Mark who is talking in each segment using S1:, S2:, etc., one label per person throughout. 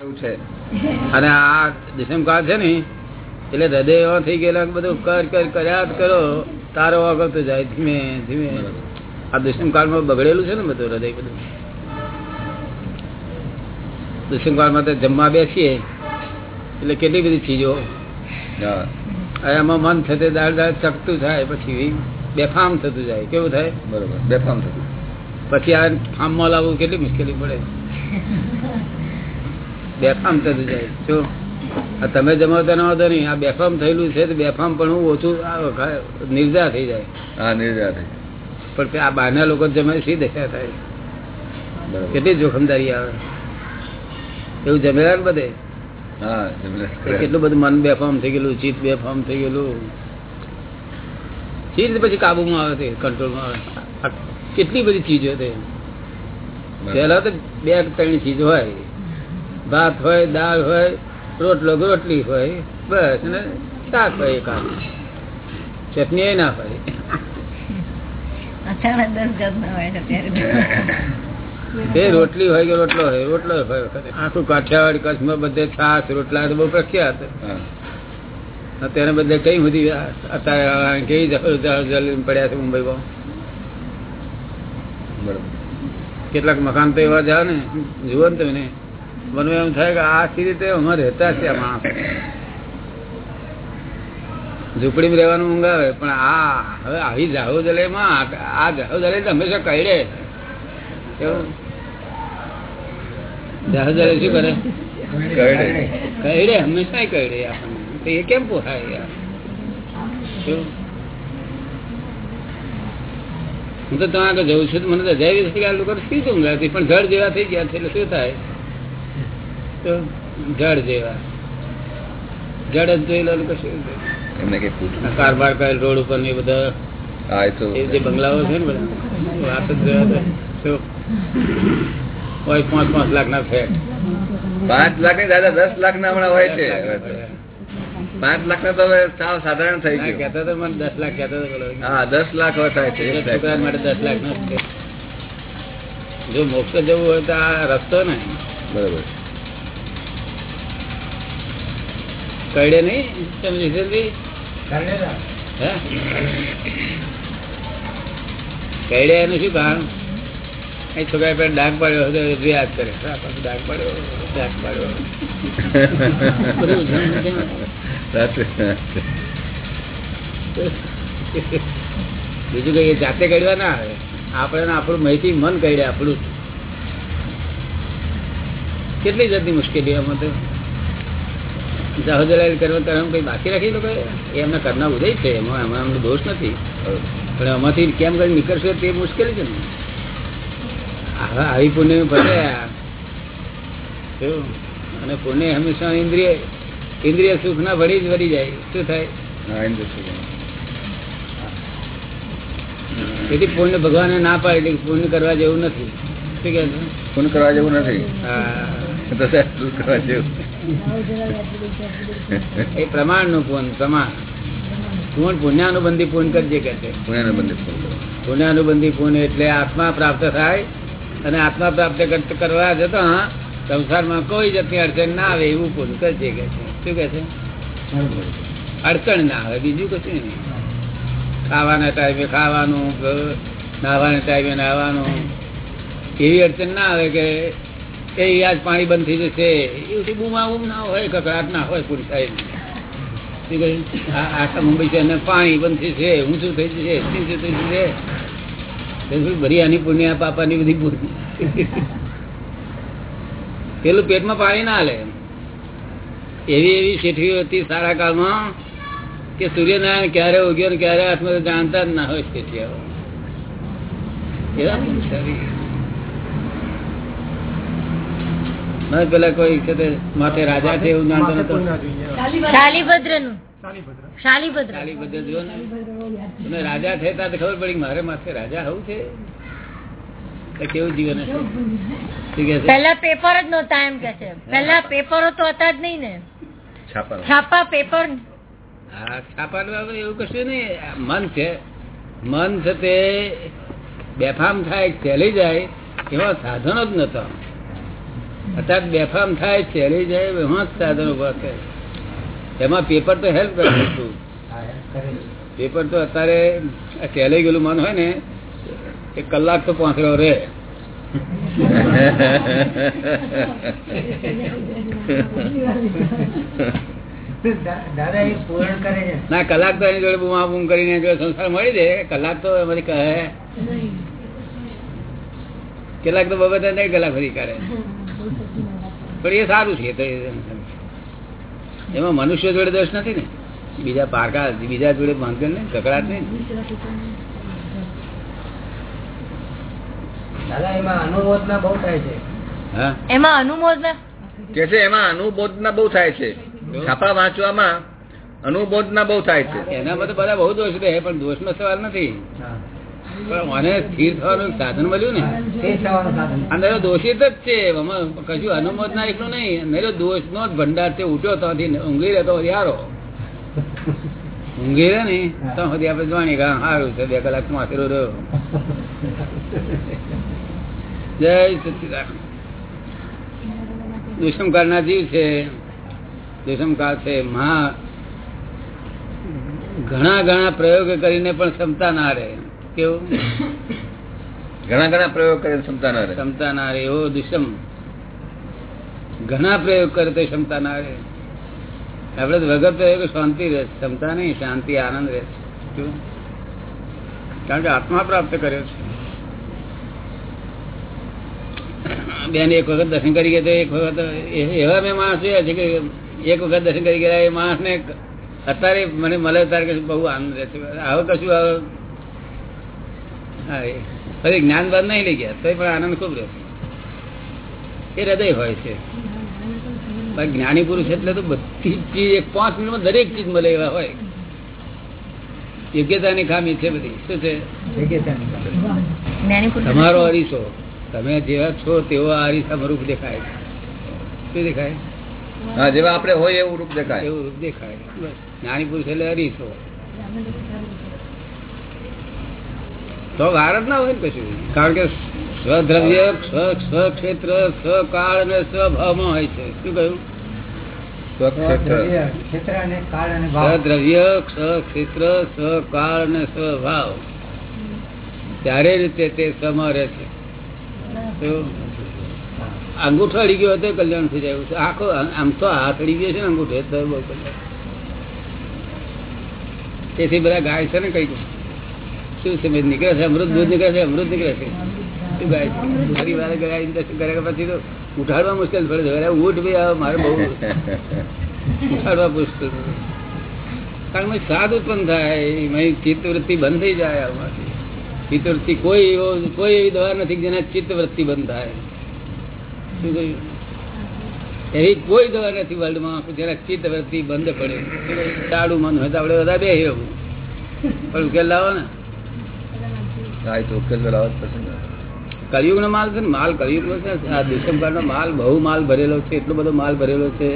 S1: છે. અને આ દિશમકાળ છે ને એટલે હૃદય એવા થઈ ગયેલા બધું કર કર કર્યા કરો તારો આગળ જાય ધીમે ધીમે. આ દુષ્મકાળમાં બગડેલું છે ને બધું હૃદય બધું. દુષ્મકાળમાં તો જમવા બેસીએ એટલે કેટલી બધી ચીજો. એમાં મન થતે દાળ દાળ ચકતું થાય પછી બેફામ થતું જાય. કેવું થાય?
S2: બરોબર. બેફામ થતું.
S1: પછી આ ફાર્મમાં લાવવું કેટલી મુશ્કેલી પડે. બેફામ થતું જાય. જો આ તમે જમાવતા ના વાંધો નહીં આ બેફામ થયેલું છે તો બેફામ પણ હું ઓછું નિર્જા થઈ જાય.
S2: હા નિર્જા થઈ
S1: પણ આ બહારના લોકો જમે શી દશા થાય? કેટલી જોખમદારી આવે. એવું જમેલા ને બધે? કેટલું બધું મન બેફામ થઈ ગયેલું ચિત્ત બેફામ થઈ ગયેલું. ચીજ પછી કાબુમાં આવે છે કંટ્રોલમાં આવે કેટલી બધી ચીજો છે. પહેલા તો બે ત્રણ ચીજ હોય. ભાત હોય દાળ હોય રોટલો રોટલી હોય બસ ને શાક હોય એક ચટણી ના હોય. રોટલી હોય કે રોટલો હોય રોટલો. આખું કાઠિયાવાડ કચ્છમાં બધે છાસ રોટલા તો બહુ પ્રખ્યાત. અત્યારે બધે કઈ બધી અત્યારે કેવી જલ- જલ- જલ પડ્યા છે મુંબઈમાં
S2: બરોબર.
S1: કેટલાક મકાન તો એવા જાવ ને. જુઓ ને તમે. મને એમ થાય કે આ સી રીતે અમારે રહેતા છે આ માણસ. ઝૂંપડીમાં રહેવાનું ઊંઘ પણ આ હવે આવી જાહો જલેમાં આ જાહો જલે તો હંમેશા કહી કેવું? જાહો જલે શું કરે.
S2: કઈડે.
S1: હંમેશા કઈડે આપણને. તો એ કેમ પોસાય યાર? શું? હું તો ત્યાં આગળ જઉં છું મને તો જય છે કે આ લોકો શી ઊંઘ પણ જળ જેવા થઈ ગયા છે એટલે શું થાય? તો જળ જેવા. જળ જ જોઈ લો લોકો
S2: એમને કઈ પૂછવું
S1: આ કરેલ રોડ ઉપર ને બધા
S2: હા એ તો
S1: એ જે બંગલાઓ છે ને બધા વાત જ જવા હોય પાંચ પાંચ લાખ ના ફેટ
S2: પાંચ લાખની દાદા દસ લાખ ના હમણાં હોય છે. પાંચ લાખ ના તો હવે સાવ સાધારણ થઈ ગયું.
S1: કેતા તો મને દસ લાખ કેતા તો
S2: હા દસ લાખ થાય છે.
S1: છોકરા માટે દસ લાખ નો. જો મોક્ષ જવું હોય તો આ રસ્તો ને
S2: બરોબર.
S1: કઈડે નહીં? તમે? હે? એનું શું કારણ? છોકરા પર ડાક પાડ્યો હતો યાદ કરે. ડાક પાડ્યો ડાક પાડ્યો. બીજું કઈ જાતે કડવા ના આવે. આપણે આપણું માહિતી મન કઈડે આપણું. કેટલી જાતની મુશ્કેલી આમાં તો? જહોજલાલ કર્મ કર્મ કઈ બાકી રાખી લોકો એ એમના કરના ઉદય છે એમાં એમાં એમનો દોષ નથી. પણ આમાંથી કેમ કરી નીકળશે તે મુશ્કેલ છે ને? આવા આવી પુણ્ય ભલે અને પુણ્ય હંમેશા ઇન્દ્રિય ઇન્દ્રિય સુખ ના ભરી જ વળી જાય. શું થાય. તેથી પુણ્ય ભગવાને ના પાડી પુણ્ય કરવા જેવું નથી. શું કે
S2: પુણ્ય કરવા જેવું નથી.
S1: હા. એ પ્રમાણનું પૂન પ્રમાણ. પૂર્ણ પુણ્યાનુબંધી પુણ્ય કરજે કે છે.
S2: પુણ્યને બંને
S1: પુણ્યાનુબંધી પુણ્ય એટલે આત્મા પ્રાપ્ત થાય અને આત્મા પ્રાપ્ત કર- કરવા જતા સંસારમાં કોઈ જાતની અડચણ ના આવે એવું પુણ્ય કરજે કે છે. શું કે છે? અડચણ ના આવે બીજું કશું નહીં. ખાવાના ટાઈમે ખાવાનું નાહવાના ટાઈમે નાહવાનું. એવી અડચણ ના આવે કે એ આજ પાણી બંધ થઈ જશે. એવું બૂમા બૂમ ના હોય કકડાટ ના હોય પૂરી સાહેબ શું કહ્યું? આ- આખા શહેરને પાણી બંધ છે ઊંચું થઈ જશે, નીચું બધી પેલું પેટમાં પાણી ના હાલે. એવી એવી શેઠીઓ હતી સારા કાળમાં કે સૂર્યનારાયણ ક્યારે ઉગ્યો ક્યારે હાથમાં જાણતા જ ના હોય શેઠિયાઓ એવા પુરુષારી. પેલા કોઈ છે માથે રાજા છે એવું જાણતો નતો.
S3: શાલીભદ્રનું શાલીભદ્ર.
S1: ખાલી જો ને. રાજા છે ત્યાં ખબર પડી મારે માથે રાજા હોવું છે? કેવું જીવન હશે?
S3: પેલા પેપર જ નતા એમ કે છે. પેલા પેપરો તો હતા જ નહીં ને.
S2: છાપા
S3: છાપા પેપર.
S1: હા છાપા એવું કશું નહીં. મન છે. મન છે તે બેફામ થાય ચાલી જાય એવા સાધનો જ નતા અત્યારે બેફામ થાય છે હરી જાય એમાં જ સાધનો ઊભા થાય એમાં પેપર તો હેલ્પ કરે છે. પેપર તો અત્યારે આ ગયેલું મન હોય ને એ કલાક તો પાંખરો રહે. ના કલાક તો એની જોડે બુમા બુમ કરીને સંસાર મળી દે. કલાક તો એમાંથી કહે. કેટલાક તો બાબત નહીં કલાક ફરી કરે. પણ એ સારું છે એમાં મનુષ્ય જોડે દોષ નથી ને. બીજા પારકા બીજા જોડે ભાંગન ને કકડાટ
S4: ના બહુ થાય છે.
S1: હા?
S3: એમાં
S2: કે એમાં અનુબોધના બહુ થાય છે. છાપા વાંચવામાં અનુબોધના બહુ થાય છે.
S1: એનામાં તો બધા બહુ દોષ રહે પણ દોષનો સવાલ નથી. મને સ્થિર થવાનું સાધન મળ્યું ને. અંદર દોષિત જ છે. કશું અનુમોદ ના એટલું નહીં. અંદર દોષ નો જ ભંડાર છે. ઉઠ્યો તો ઊંઘી રહેતો યારો ઊંઘી રહે ને તો સુધી આપણે જાણીએ કે સારું છે. બે કલાક માથેરો રહ્યો. જય સચિદાન દુષ્મકાળ ના જીવ છે. દુષ્મકાળ છે. મહા ઘણા ઘણા પ્રયોગ કરીને પણ ક્ષમતા ના રહે. કેવું?
S2: ઘણા ઘણા પ્રયોગ કરે ક્ષમતા ના રહે
S1: ક્ષમતા ના રહે એવો દુષ્મ ઘણા પ્રયોગ કરે તો ક્ષમતા ના રહે આપડે તો વગર પ્રયોગ શાંતિ રહે ક્ષમતા નહીં શાંતિ આનંદ રહે કારણ કે આત્મા પ્રાપ્ત કર્યો છે. બેન એક વખત દર્શન કરી ગયા તો એક વખત એવા મેં માણસ જોયા છે કે એક વખત દર્શન કરી ગયા એ માણસ ને અત્યારે મને મળે ત્યારે બહુ આનંદ રહે છે. હવે કશું હવે હા, એ. ફરી જ્ઞાન બાદ નહીં લઈ ગયા તો પણ આનંદ ખૂબ રહ્યો એ હૃદય હોય છે. જ્ઞાની પુરુષ એટલે તો બધી જ ચીજ એક પાંચ મિનિટમાં દરેક ચીજ મળે એવા હોય. યોગ્યતાની ખામી છે બધી. શું છે? તમારો અરીસો. તમે જેવા છો તેવો આ અરીસામાં રૂપ દેખાય. શું દેખાય?
S2: હા જેવા આપણે હોય એવું રૂપ દેખાય.
S1: એવું રૂપ દેખાય. બસ. જ્ઞાની પુરુષ એટલે અરીસો. તો વાર જ ના હોય ને કશું કારણ કે સ્વદ્રવ્ય સ્વ સ્વક્ષેત્ર સ્વકાળ અને સ્વભાવમાં હોય છે. શું કહ્યું? સ્વદ્રવ્ય સ્વક્ષેત્ર સ્વકાળ અને સ્વભાવ ત્યારે રીતે તે સમા રહે છે? અંગૂઠો અડી ગયો હતો કલ્યાણ થઈ જાય આખો આમ તો હાથ અડી ગયો છે ને અંગૂઠે તો બહુ કલ્યાણ. તેથી બધા ગાય છે ને કંઈક. શું છે નીકળે છે? અમૃત દૂધ નીકળે છે? અમૃત નીકળે છે? શું ગાય છે ફરી વાર ગાય કર્યા પછી તો ઉઠાડવા મુશ્કેલ પડે છે ઉઠ ભાઈ આવે, મારે બહુ ઉઠાડવા મુશ્કેલ કારણ કે સ્વાદ ઉત્પન્ન થાય ચિત્તવૃત્તિ બંધ થઈ જાય આમાંથી. ચિત્તવૃત્તિ કોઈ એવો, કોઈ એવી દવા નથી જેના ચિત્તવૃત્તિ બંધ થાય. શું કહ્યું? એવી કોઈ દવા નથી વર્લ્ડમાં જેના ચિત્તવૃત્તિ બંધ પડે. ચાડું? મન હોય તો આપણે બધા બે એવું. પણ ઉકેલ લાવો ને.
S2: હા એ
S1: માલ છે ને માલ કલયુગ નો છે. આ દુષ્મકાળ નો માલ બહુ માલ ભરેલો છે એટલો બધો માલ ભરેલો છે.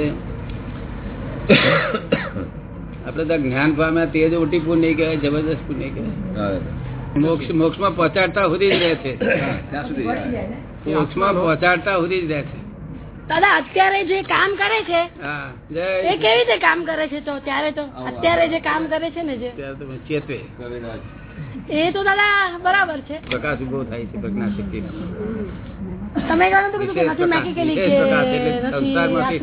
S1: આપડે તો જ્ઞાન પામ્યા તે જ ઓટી નહીં કહેવાય જબરદસ્ત પુણ્ય કહેવાય. મોક્ષ મોક્ષમાં પહોંચાડતા સુધી જ રહે છે.
S2: ત્યાં
S1: મોક્ષમાં પહોંચાડતા સુધી જ રહે છે.
S3: દાદા અત્યારે જે કામ કરે છે એ કેવી રીતે કામ કરે છે તો? ત્યારે તો અત્યારે જે કામ કરે છે ને જે?
S1: ચેતવે.
S3: એ તો દાદા બરાબર છે.
S1: પ્રકાશ ઊભો થાય છે પ્રજ્ઞા શક્તિ
S3: તમે.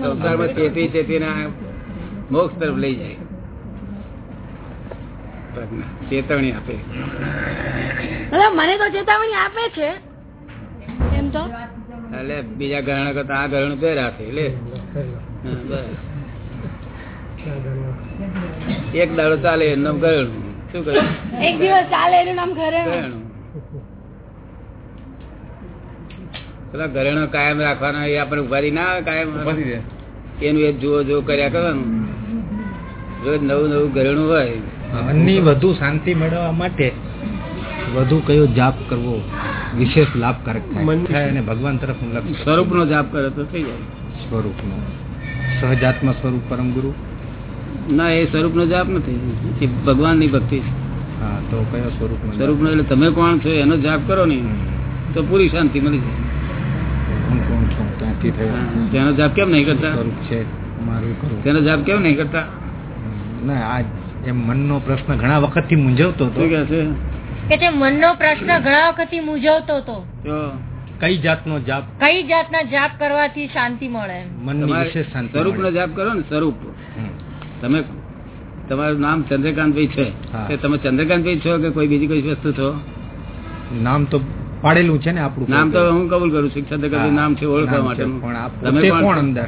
S1: સંસારમાં ચેતી ચેતીને મોક્ષ તરફ લઈ જાય. ચેતવણી આપે.
S3: મને તો ચેતવણી આપે છે. એમ તો?
S1: એટલે બીજા ઘરણા કરતા આ ગ્રહણ બે રાખે એટલે બસ. એક દાડો ચાલે એમનો ઘરણું શું કહ્યું
S3: એક દિવસ ચાલે એનું નામ
S1: ઘરેણું. પેલા ઘરેણો કાયમ રાખવાનો એ આપણે ઉભારી ના આવે કાયમ એનું એ જુઓ જો કર્યા કરવાનું. રોજ નવું નવું ઘરેણું હોય.
S5: મનની વધુ શાંતિ મેળવવા માટે વધુ કયો જાપ કરવો વિશેષ લાભકારક થાય? થાય અને ભગવાન તરફ
S1: સ્વરૂપ નો જાપ કરે તો થઈ જાય.
S5: સ્વરૂપનો. સહજાત્મા સ્વરૂપ પરમ ગુરુ.
S1: ના એ સ્વરૂપ નો જાપ નથી. એ ભગવાનની ભક્તિ છે.
S5: તો કયો સ્વરૂપનો
S1: સ્વરૂપ નો એટલે તમે કોણ છો એનો જાપ કરો ને. તો પૂરી શાંતિ મળી જાય. તેનો જાપ કેમ નહીં કરતા?
S5: સ્વરૂપ છે મારું
S1: તેનો જાપ કેમ નહીં કરતા?
S5: ના આ એમ મનનો પ્રશ્ન ઘણા વખતથી મૂંઝવતો હતો.
S1: કે છે?
S3: કે છે મનનો પ્રશ્ન ઘણા વખતથી મૂંઝવતો હતો.
S5: કઈ જાતનો જાપ?
S3: કઈ જાતના જાપ કરવાથી શાંતિ મળે મન
S5: મનની વિશેષ શાંતિ
S1: સ્વરૂપનો
S5: મળે.
S1: જાપ કરો ને સ્વરૂપ. તમે તમારું નામ ચંદ્રકાંતભાઈ છે. તે તમે ચંદ્રકાંતભાઈ છો કે કોઈ બીજી કોઈ વસ્તુ છો?
S5: નામ તો પાડેલું છે ને આપણું
S1: નામ તો હું કબૂલ કરું છું ચંદ્રકાંતભાઈ નામ છે ઓળખવા માટે. તમે કોણ
S5: અંદર?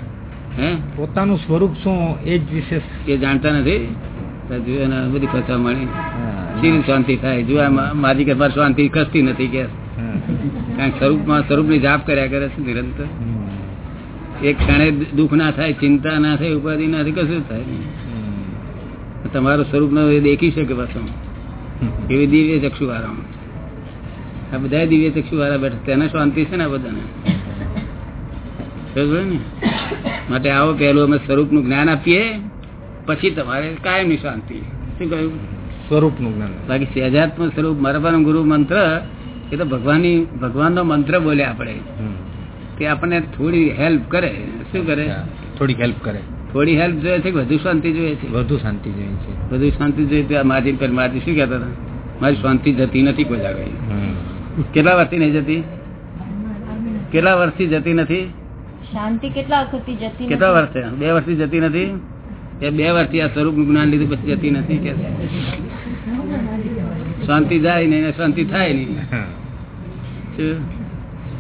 S1: હે?
S5: પોતાનું સ્વરૂપ શું એ જ વિશેષ.
S1: એ જાણતા નથી? બધી કથા મળી.
S5: હા,
S1: શાંતિ થાય. જો મારી મારી શાંતિ ખસતી નથી કે. કારણ કે સ્વરૂપમાં સ્વરૂપની જાપ કર્યા કરે છે નિરંતર. એક ક્ષણે દુઃખ ના થાય ચિંતા ના થાય ઉપાધિ ના થાય કશું થાય નહીં. તમારું સ્વરૂપ દેખી શકે પાછું એવી દિવ્ય ચક્ષુ વાળા આ બધા દિવ્ય ચક્ષુ વાળા બેઠા. તેને શાંતિ છે ને આ બધાને? માટે આવો પહેલું અમે સ્વરૂપનું જ્ઞાન આપીએ પછી તમારે કાયમની શાંતિ. શું કહ્યું?
S5: સ્વરૂપનું જ્ઞાન.
S1: બાકી સહેજાત્મ સ્વરૂપ મારા ગુરુ મંત્ર એ તો ભગવાનની ભગવાનનો મંત્ર બોલે આપણે.
S5: હમ.
S1: તે આપણને થોડી હેલ્પ કરે. શું કરે?
S5: થોડી હેલ્પ કરે.
S1: થોડી હેલ્પ જોઈએ છે વધુ શાંતિ જોઈએ છે?
S5: વધુ શાંતિ જોઈએ છે.
S1: વધુ શાંતિ જોઈએ છે મારી પર મારી શું કહેતા હતા? મારી શાંતિ જતી નથી કોઈ જાગે કેટલા વર્ષથી નહીં જતી? કેટલા વર્ષથી જતી નથી?
S3: શાંતિ કેટલા વખતથી જતી
S1: કેટલા વર્ષ છે? બે વર્ષથી જતી નથી? એ બે વર્ષથી આ સ્વરૂપ જ્ઞાન લીધું પછી જતી નથી? કે શાંતિ જાય નહીં શાંતિ થાય નહીં. શું?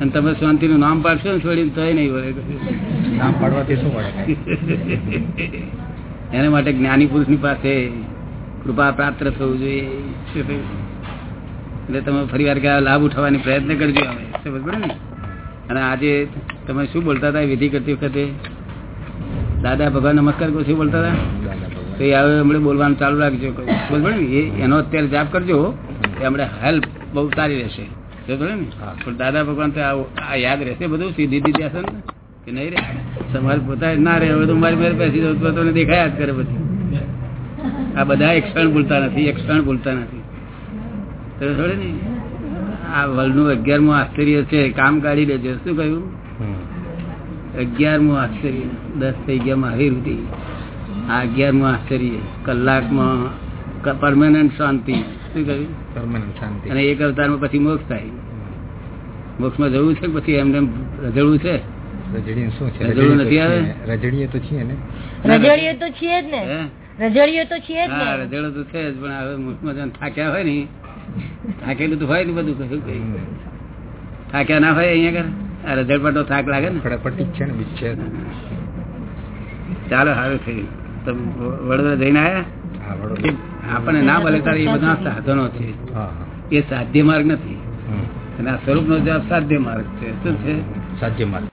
S1: અને તમે શાંતિ નું નામ પાડશો ને છોડીને તો નહીં વળે
S5: નામ પાડવાથી શું મળે
S1: એના માટે જ્ઞાની પુરુષની પાસે કૃપા પ્રાપ્ત થવું જોઈએ. એટલે તમે ફરી વાર લાભ ઉઠાવવાની પ્રયત્ન કરજો હવે. સમજ પડે ને? અને આજે તમે શું બોલતા હતા વિધિ કરતી વખતે? દાદા ભગવાન નમસ્કાર કહો શું બોલતા હતા? તો એ હવે હમણાં બોલવાનું ચાલુ રાખજો. સમજ પડે ને? એનો અત્યારે જાપ કરજો એ હમણાં હેલ્પ બહુ સારી રહેશે. પણ દાદા ભગવાન તો આ યાદ રહેશે બધું? સીધી દીધી હશે ને? કે નહીં રે? તમારે પોતા ના રહે હવે તો મારી મેર બેસી જાવ તો તમને દેખાયા જ કરે પછી. આ બધા એક ક્ષણ ભૂલતા નથી એક ક્ષણ ભૂલતા નથી. તો થોડે ને આ વલનું અગિયારમું આશ્ચર્ય છે કામ કાઢી લેજો શું કહ્યું. અગિયારમું આશ્ચર્ય. દસ થઈ ગયા મહાવીરથી આ અગિયારમું આશ્ચર્ય. કલાકમાં પરમાનન્ટ શાંતિ. શું કહ્યું?
S5: શાંતિ.
S1: અને એક અવતારમાં પછી મોક્ષ થાય. મોક્ષમાં જવું છે પછી એમને એમ રજડવું છે?
S5: રજડીએ શું છે?
S1: રજડું નથી આવે?
S5: રજડીએ તો છીએ ને.
S3: રજડીએ તો છીએ જ ને.
S1: હે?
S3: રજડીએ તો છીએ જ
S1: હા રજડો તો છે જ પણ હવે મોક્ષમાં થાક્યા હોય ને થાકેલું તો હોય ને બધું કશું કઈ થાક્યા ના હોય અહીંયા આગળ? આ તો થાક લાગે ને?
S5: ફટાફટી છે ને બીજ છે.
S1: ચાલો સારું થયું. તમે વડોદરા જઈને આવ્યા
S5: હા વડોદરા.
S1: આપણને ના ભલે તારે એ બધા સાધનો છે. એ સાધ્ય માર્ગ નથી. અને આ સ્વરૂપ નો જવાબ સાધ્ય માર્ગ છે. શું છે?
S5: સાધ્ય માર્ગ.